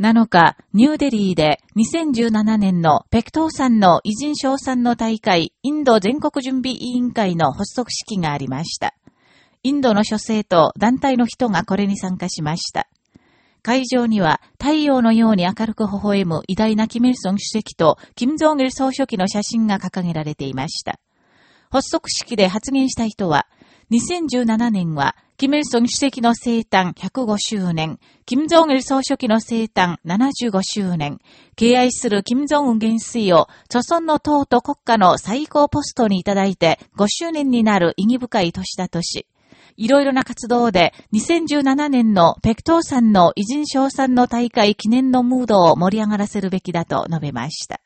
7日、ニューデリーで2017年のペクトーさんの偉人賞賛の大会インド全国準備委員会の発足式がありました。インドの諸生と団体の人がこれに参加しました。会場には太陽のように明るく微笑む偉大なキム・イルソン主席とキム・ジョン・イル総書記の写真が掲げられていました。発足式で発言した人は、2017年は、キム・イルソン主席の生誕105周年、キム・ジョン・イル総書記の生誕75周年、敬愛するキム・ジョンウン元帥を、著村の党と国家の最高ポストにいただいて5周年になる意義深い年だとし、いろいろな活動で2017年のペクトーさんの偉人賞賛の大会記念のムードを盛り上がらせるべきだと述べました。